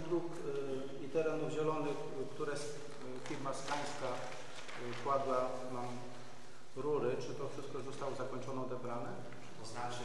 dróg y, i terenów zielonych, y, które y, firma Skańska kładła nam rury, czy to wszystko zostało zakończone, odebrane? To znaczy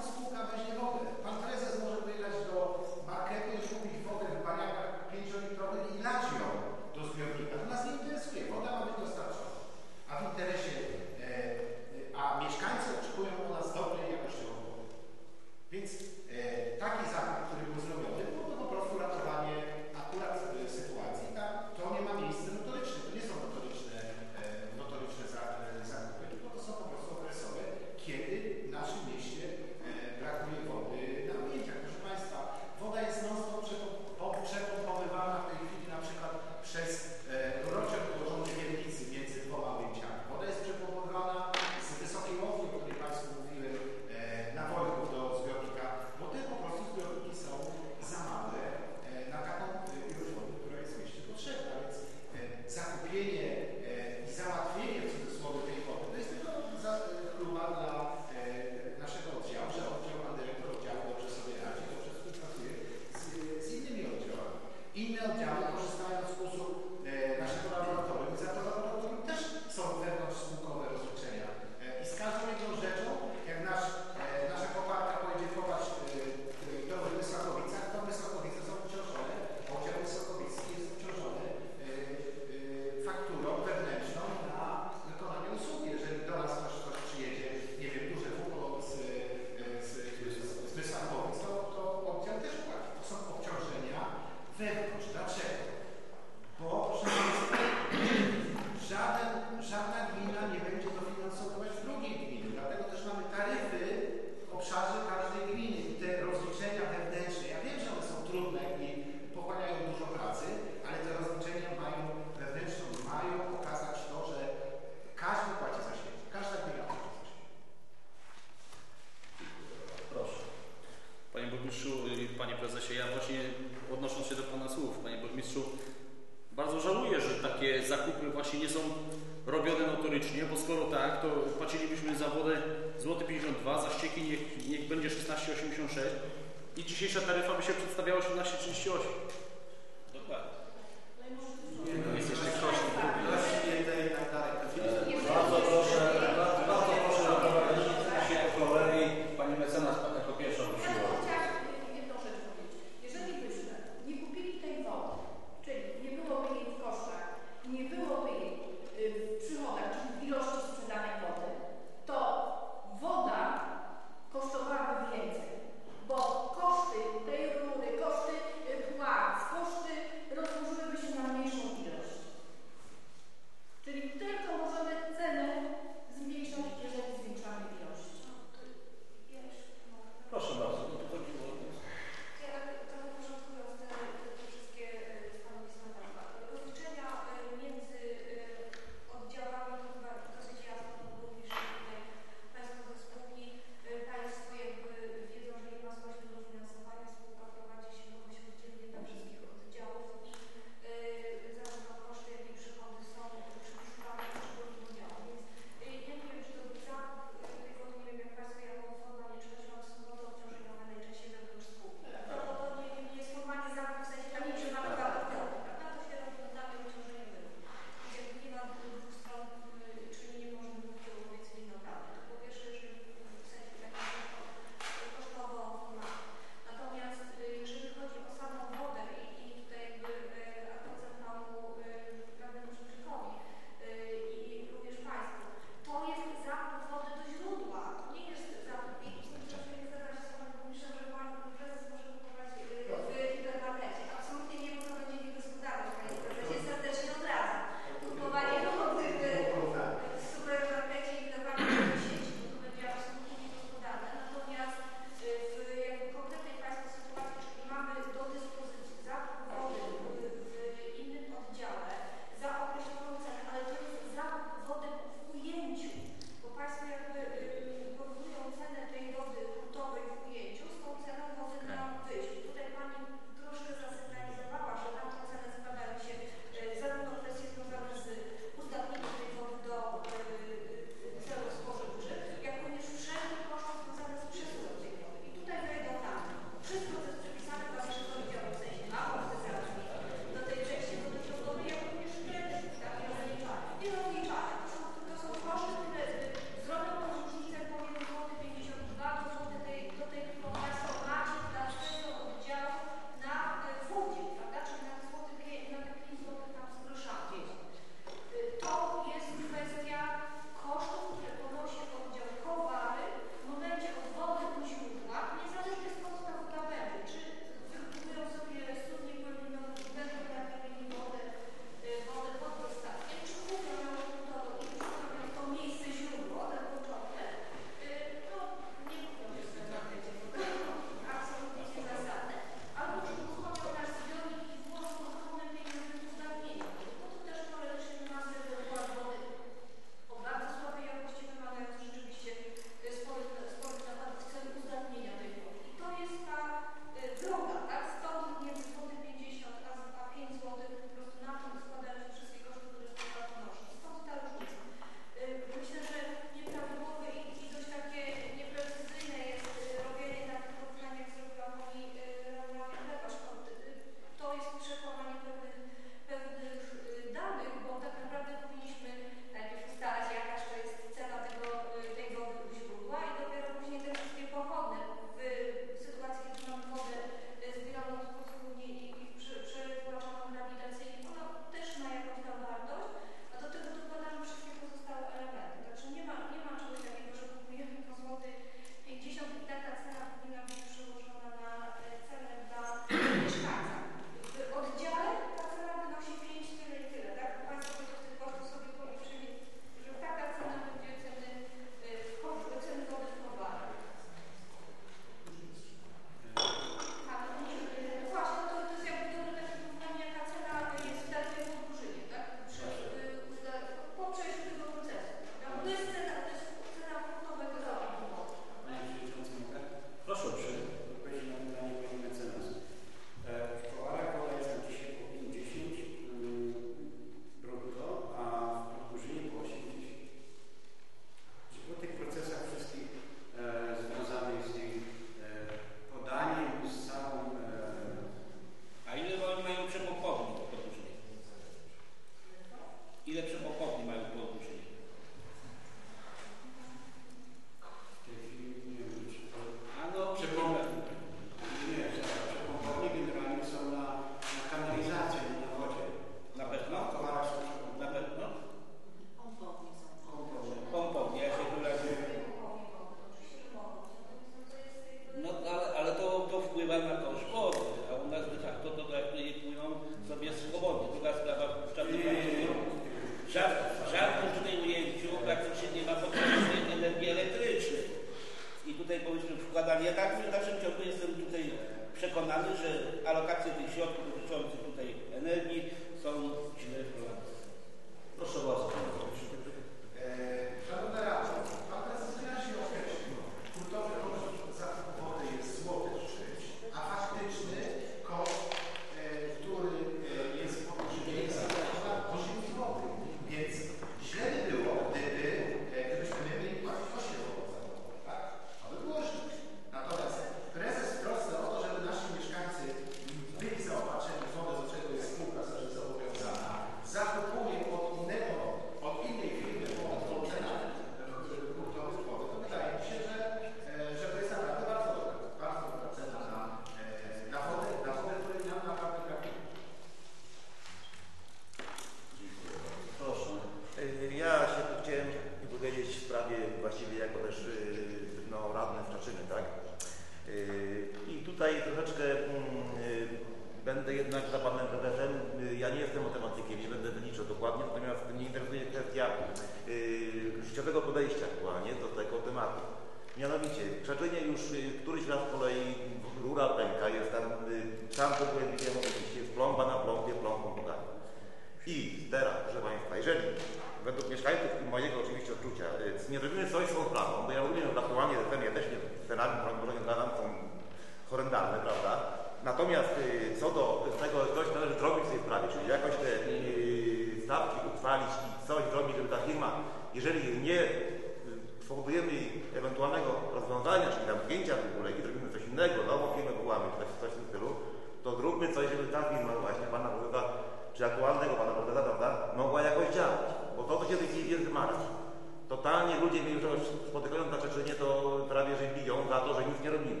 ją za to, że nic nie robimy.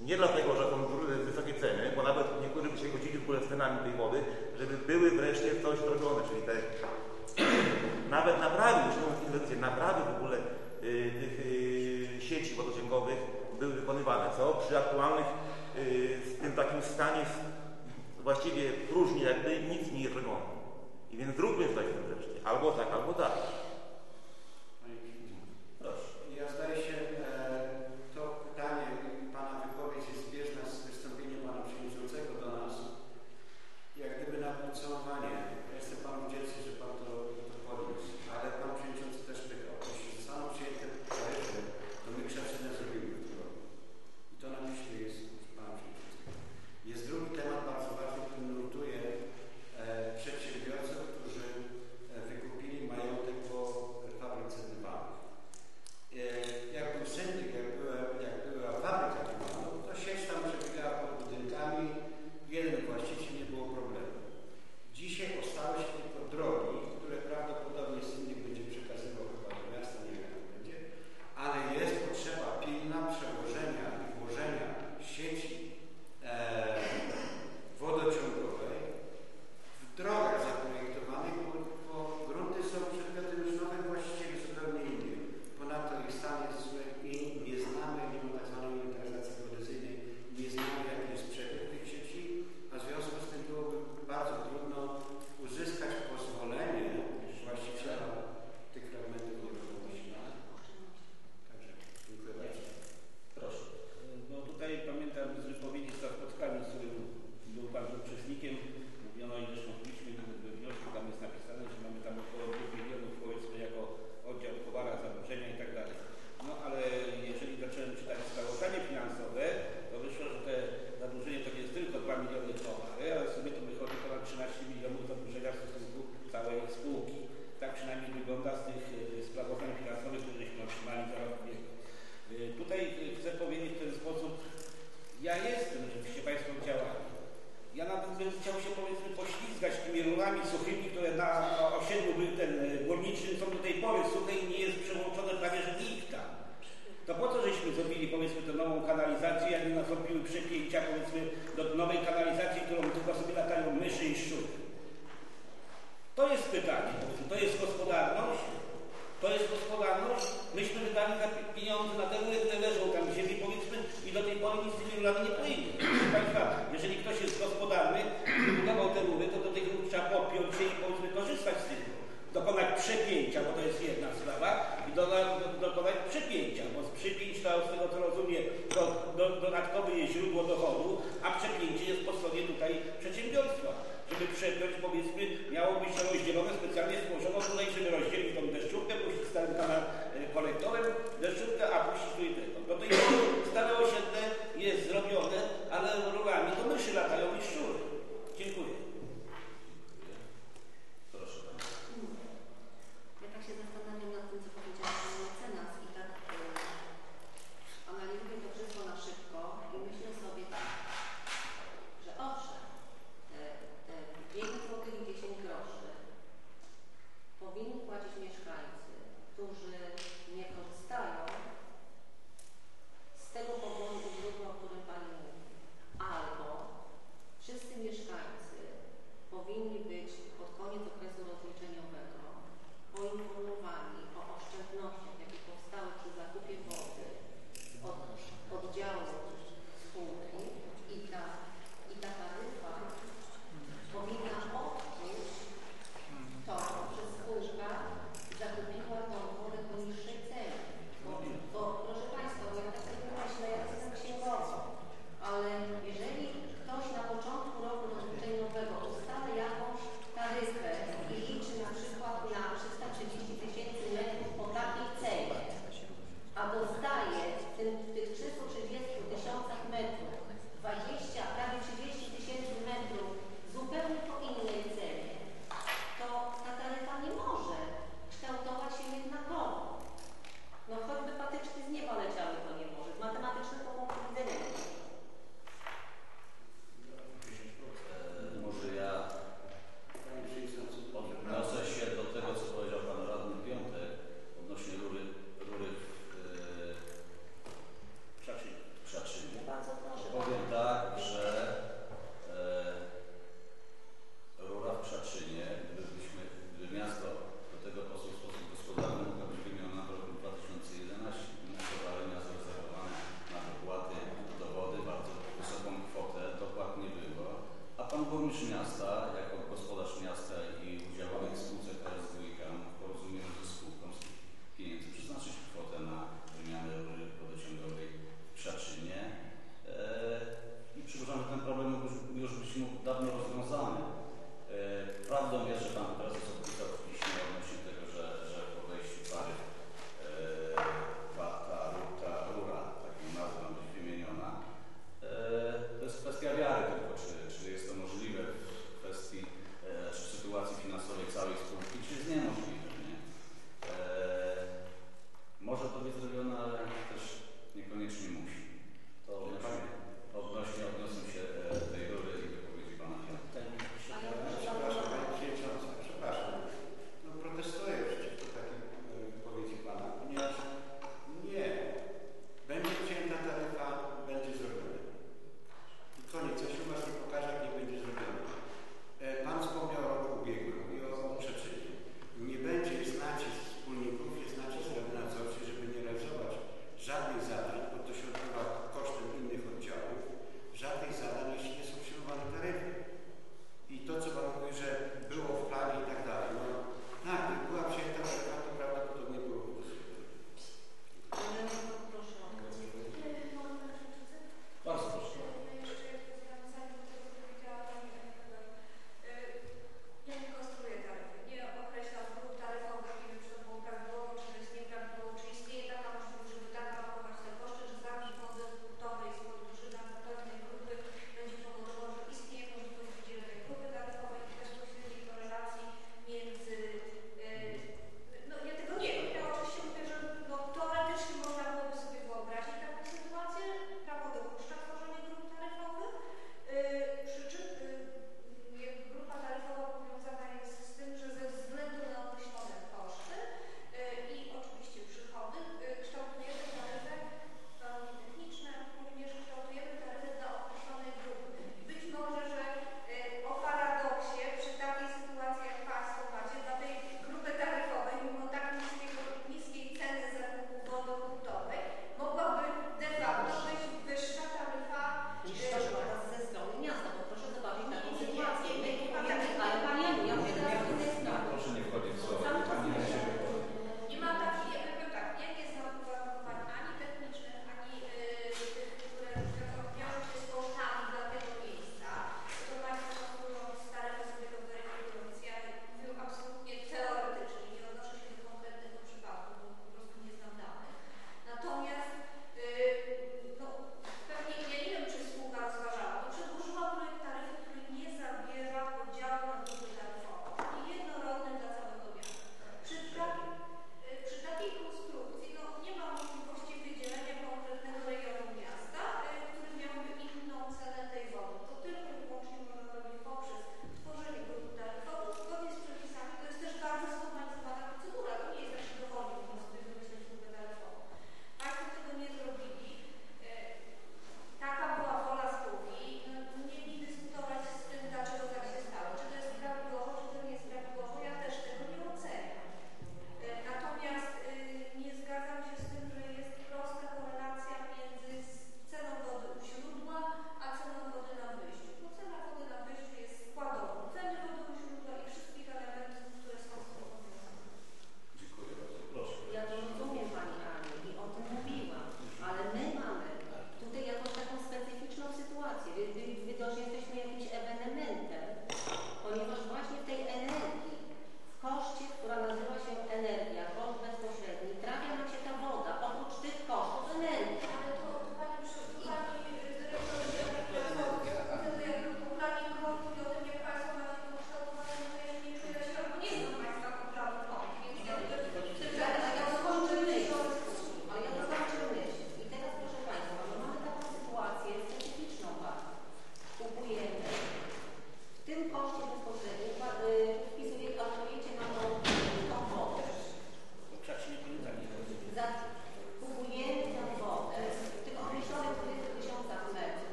Nie dlatego, że są wysokie ceny, bo nawet niektórzy by się godzili w ogóle z cenami tej wody, żeby były wreszcie coś robione, czyli te nawet naprawy, inwestycje, naprawy w ogóle y, tych y, sieci wodociągowych były wykonywane, co przy aktualnych, y, w tym takim stanie właściwie próżni jakby nic nie jest robione. I więc zróbmy coś wreszcie, albo tak, albo tak. Proszę. Ja zdaje się